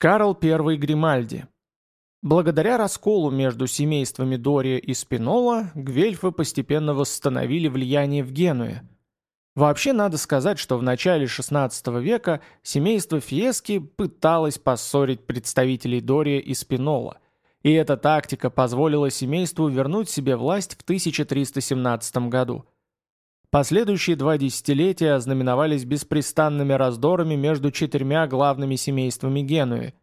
Карл I Гримальди. Благодаря расколу между семействами Дория и Спинола, гвельфы постепенно восстановили влияние в Генуе. Вообще надо сказать, что в начале XVI века семейство Фиески пыталось поссорить представителей Дория и Спинола, и эта тактика позволила семейству вернуть себе власть в 1317 году. Последующие два десятилетия ознаменовались беспрестанными раздорами между четырьмя главными семействами Генуи.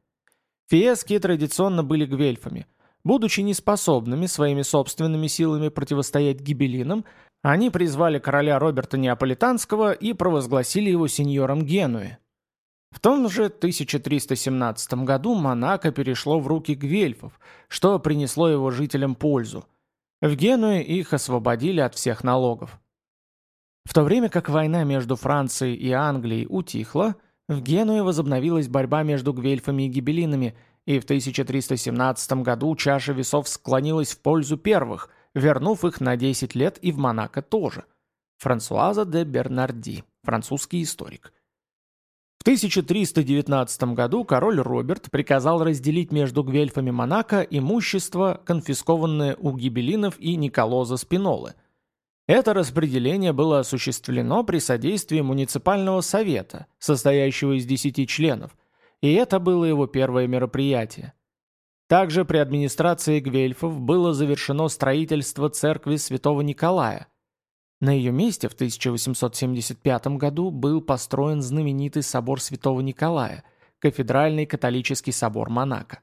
Фиески традиционно были гвельфами. Будучи неспособными своими собственными силами противостоять гибелинам, они призвали короля Роберта Неаполитанского и провозгласили его сеньором Генуи. В том же 1317 году Монако перешло в руки гвельфов, что принесло его жителям пользу. В Генуе их освободили от всех налогов. То время как война между Францией и Англией утихла, в Генуе возобновилась борьба между гвельфами и гибелинами, и в 1317 году чаша весов склонилась в пользу первых – вернув их на 10 лет и в Монако тоже. Франсуаза де Бернарди, французский историк. В 1319 году король Роберт приказал разделить между гвельфами Монако имущество, конфискованное у гибелинов и Николоза Спинолы. Это распределение было осуществлено при содействии муниципального совета, состоящего из 10 членов, и это было его первое мероприятие. Также при администрации Гвельфов было завершено строительство церкви святого Николая. На ее месте в 1875 году был построен знаменитый собор святого Николая, кафедральный католический собор Монако.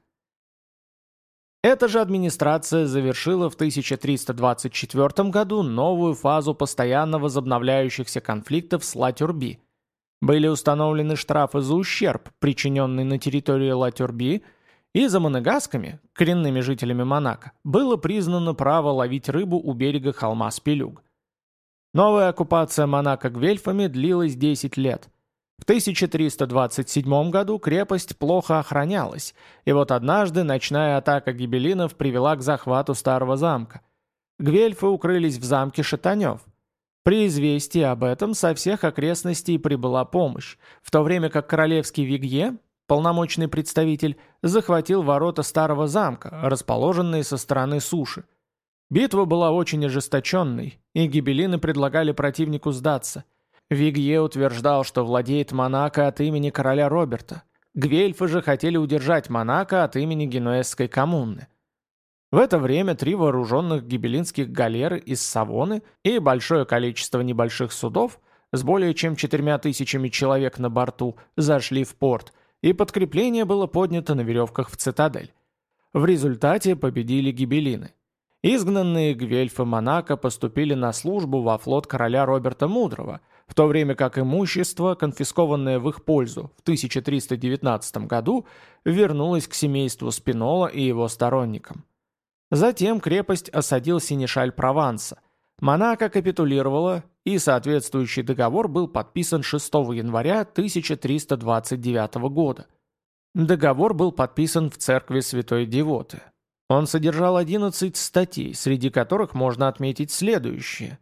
Эта же администрация завершила в 1324 году новую фазу постоянно возобновляющихся конфликтов с Ла-Тюрби. Были установлены штрафы за ущерб, причиненный на территории Ла-Тюрби, и за монегасками, коренными жителями Монако, было признано право ловить рыбу у берега холма Спилюг. Новая оккупация Монако гвельфами длилась 10 лет. В 1327 году крепость плохо охранялась, и вот однажды ночная атака гибелинов привела к захвату старого замка. Гвельфы укрылись в замке Шатанев. При известии об этом со всех окрестностей прибыла помощь, в то время как королевский Вигье, полномочный представитель, захватил ворота старого замка, расположенные со стороны суши. Битва была очень ожесточенной, и гибелины предлагали противнику сдаться. Вигье утверждал, что владеет Монако от имени короля Роберта. Гвельфы же хотели удержать Монако от имени генуэзской коммуны. В это время три вооруженных гибелинских галеры из Савоны и большое количество небольших судов с более чем четырьмя тысячами человек на борту зашли в порт – и подкрепление было поднято на веревках в цитадель. В результате победили гибелины. Изгнанные гвельфы Монако поступили на службу во флот короля Роберта Мудрого, в то время как имущество, конфискованное в их пользу в 1319 году, вернулось к семейству Спинола и его сторонникам. Затем крепость осадил Синишаль Прованса. Монако капитулировала, и соответствующий договор был подписан 6 января 1329 года. Договор был подписан в церкви Святой Девоты. Он содержал 11 статей, среди которых можно отметить следующие.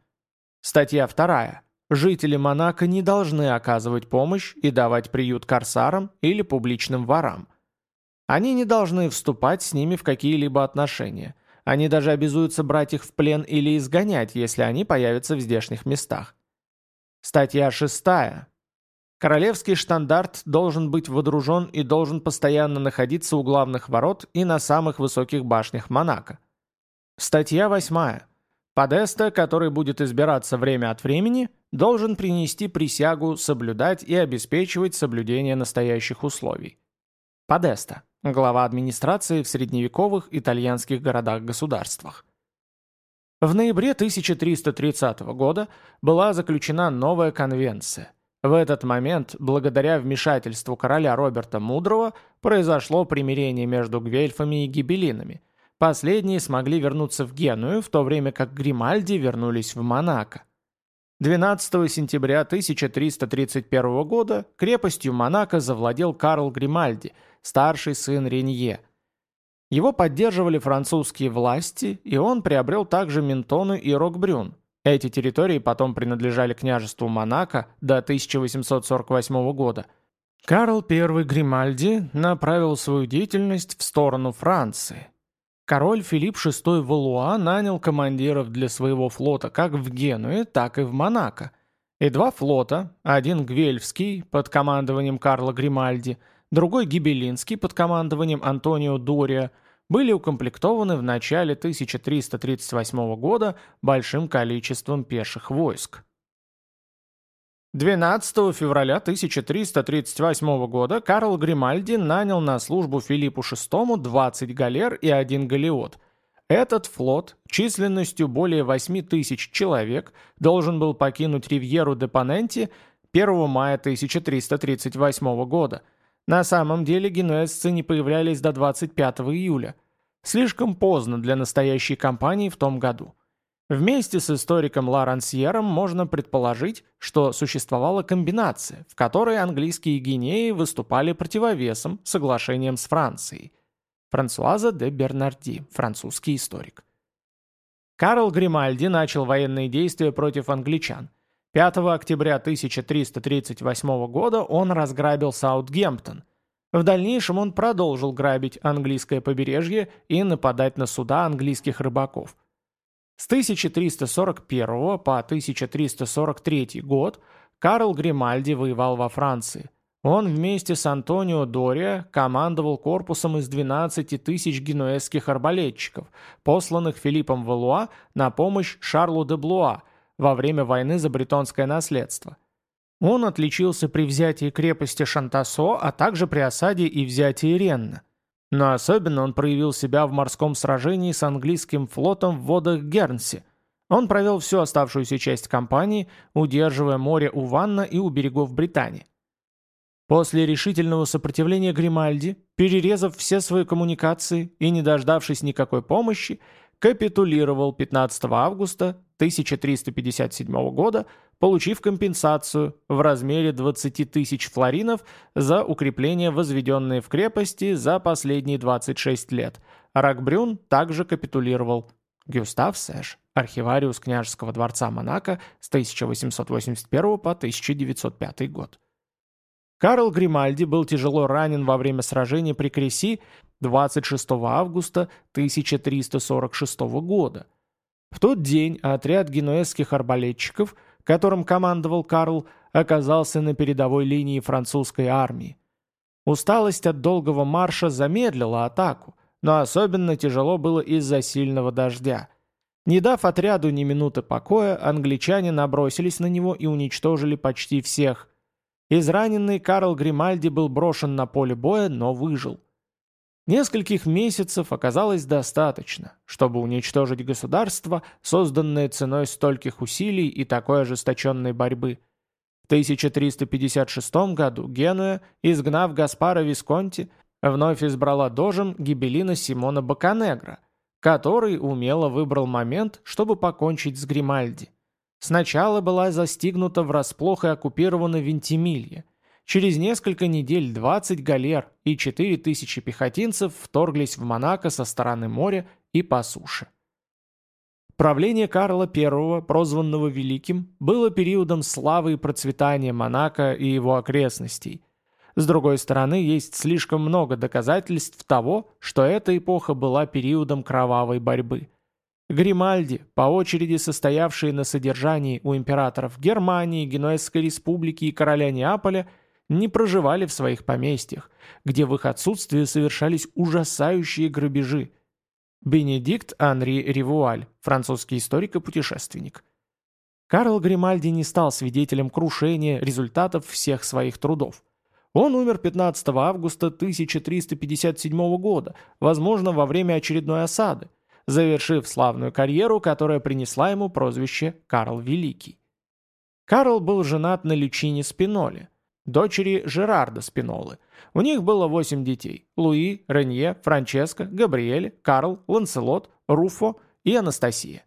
Статья 2. Жители Монако не должны оказывать помощь и давать приют корсарам или публичным ворам. Они не должны вступать с ними в какие-либо отношения, они даже обязуются брать их в плен или изгонять, если они появятся в здешних местах. Статья 6. Королевский штандарт должен быть водружен и должен постоянно находиться у главных ворот и на самых высоких башнях Монако. Статья 8. Подеста, который будет избираться время от времени, должен принести присягу соблюдать и обеспечивать соблюдение настоящих условий. Подеста глава администрации в средневековых итальянских городах-государствах. В ноябре 1330 года была заключена новая конвенция. В этот момент, благодаря вмешательству короля Роберта Мудрого, произошло примирение между гвельфами и гибелинами. Последние смогли вернуться в Геную, в то время как Гримальди вернулись в Монако. 12 сентября 1331 года крепостью Монако завладел Карл Гримальди – старший сын Ренье. Его поддерживали французские власти, и он приобрел также Ментону и Рокбрюн. Эти территории потом принадлежали княжеству Монако до 1848 года. Карл I Гримальди направил свою деятельность в сторону Франции. Король Филипп VI Валуа нанял командиров для своего флота как в Генуе, так и в Монако. И два флота, один Гвельфский под командованием Карла Гримальди, другой Гибелинский под командованием Антонио Дория, были укомплектованы в начале 1338 года большим количеством пеших войск. 12 февраля 1338 года Карл Гримальди нанял на службу Филиппу VI 20 галер и один галеот. Этот флот, численностью более 8 тысяч человек, должен был покинуть Ривьеру де Паненти 1 мая 1338 года. На самом деле генуэзцы не появлялись до 25 июля. Слишком поздно для настоящей кампании в том году. Вместе с историком Ларансьером можно предположить, что существовала комбинация, в которой английские гинеи выступали противовесом соглашением с Францией. Франсуаза де Бернарди, французский историк. Карл Гримальди начал военные действия против англичан. 5 октября 1338 года он разграбил Саутгемптон. В дальнейшем он продолжил грабить английское побережье и нападать на суда английских рыбаков. С 1341 по 1343 год Карл Гримальди воевал во Франции. Он вместе с Антонио Дориа командовал корпусом из 12 тысяч генуэзских арбалетчиков, посланных Филиппом Валуа на помощь Шарлу де Блуа во время войны за бретонское наследство. Он отличился при взятии крепости Шантасо, а также при осаде и взятии Ренна. Но особенно он проявил себя в морском сражении с английским флотом в водах Гернси. Он провел всю оставшуюся часть кампании, удерживая море у Ванна и у берегов Британии. После решительного сопротивления Гримальди, перерезав все свои коммуникации и не дождавшись никакой помощи, капитулировал 15 августа 1357 года, получив компенсацию в размере 20 тысяч флоринов за укрепления, возведенные в крепости за последние 26 лет. Ракбрюн также капитулировал. Гюстав Сэш, архивариус княжеского дворца Монако с 1881 по 1905 год. Карл Гримальди был тяжело ранен во время сражения при Креси 26 августа 1346 года. В тот день отряд генуэзских арбалетчиков, которым командовал Карл, оказался на передовой линии французской армии. Усталость от долгого марша замедлила атаку, но особенно тяжело было из-за сильного дождя. Не дав отряду ни минуты покоя, англичане набросились на него и уничтожили почти всех. Израненный Карл Гримальди был брошен на поле боя, но выжил. Нескольких месяцев оказалось достаточно, чтобы уничтожить государство, созданное ценой стольких усилий и такой ожесточенной борьбы. В 1356 году Генуя, изгнав Гаспара Висконти, вновь избрала дожем гибелина Симона Баканегра, который умело выбрал момент, чтобы покончить с Гримальди. Сначала была застигнута врасплох и оккупирована Вентимилья, Через несколько недель 20 галер и 4000 пехотинцев вторглись в Монако со стороны моря и по суше. Правление Карла I, прозванного Великим, было периодом славы и процветания Монако и его окрестностей. С другой стороны, есть слишком много доказательств того, что эта эпоха была периодом кровавой борьбы. Гримальди, по очереди состоявшие на содержании у императоров Германии, Генуэзской республики и короля Неаполя – не проживали в своих поместьях, где в их отсутствие совершались ужасающие грабежи. Бенедикт Анри Ривуаль, французский историк и путешественник. Карл Гримальди не стал свидетелем крушения результатов всех своих трудов. Он умер 15 августа 1357 года, возможно, во время очередной осады, завершив славную карьеру, которая принесла ему прозвище Карл Великий. Карл был женат на Лючине Спиноле, дочери Жерарда Спинолы. У них было восемь детей – Луи, Ренье, Франческо, Габриэль, Карл, Ланселот, Руфо и Анастасия.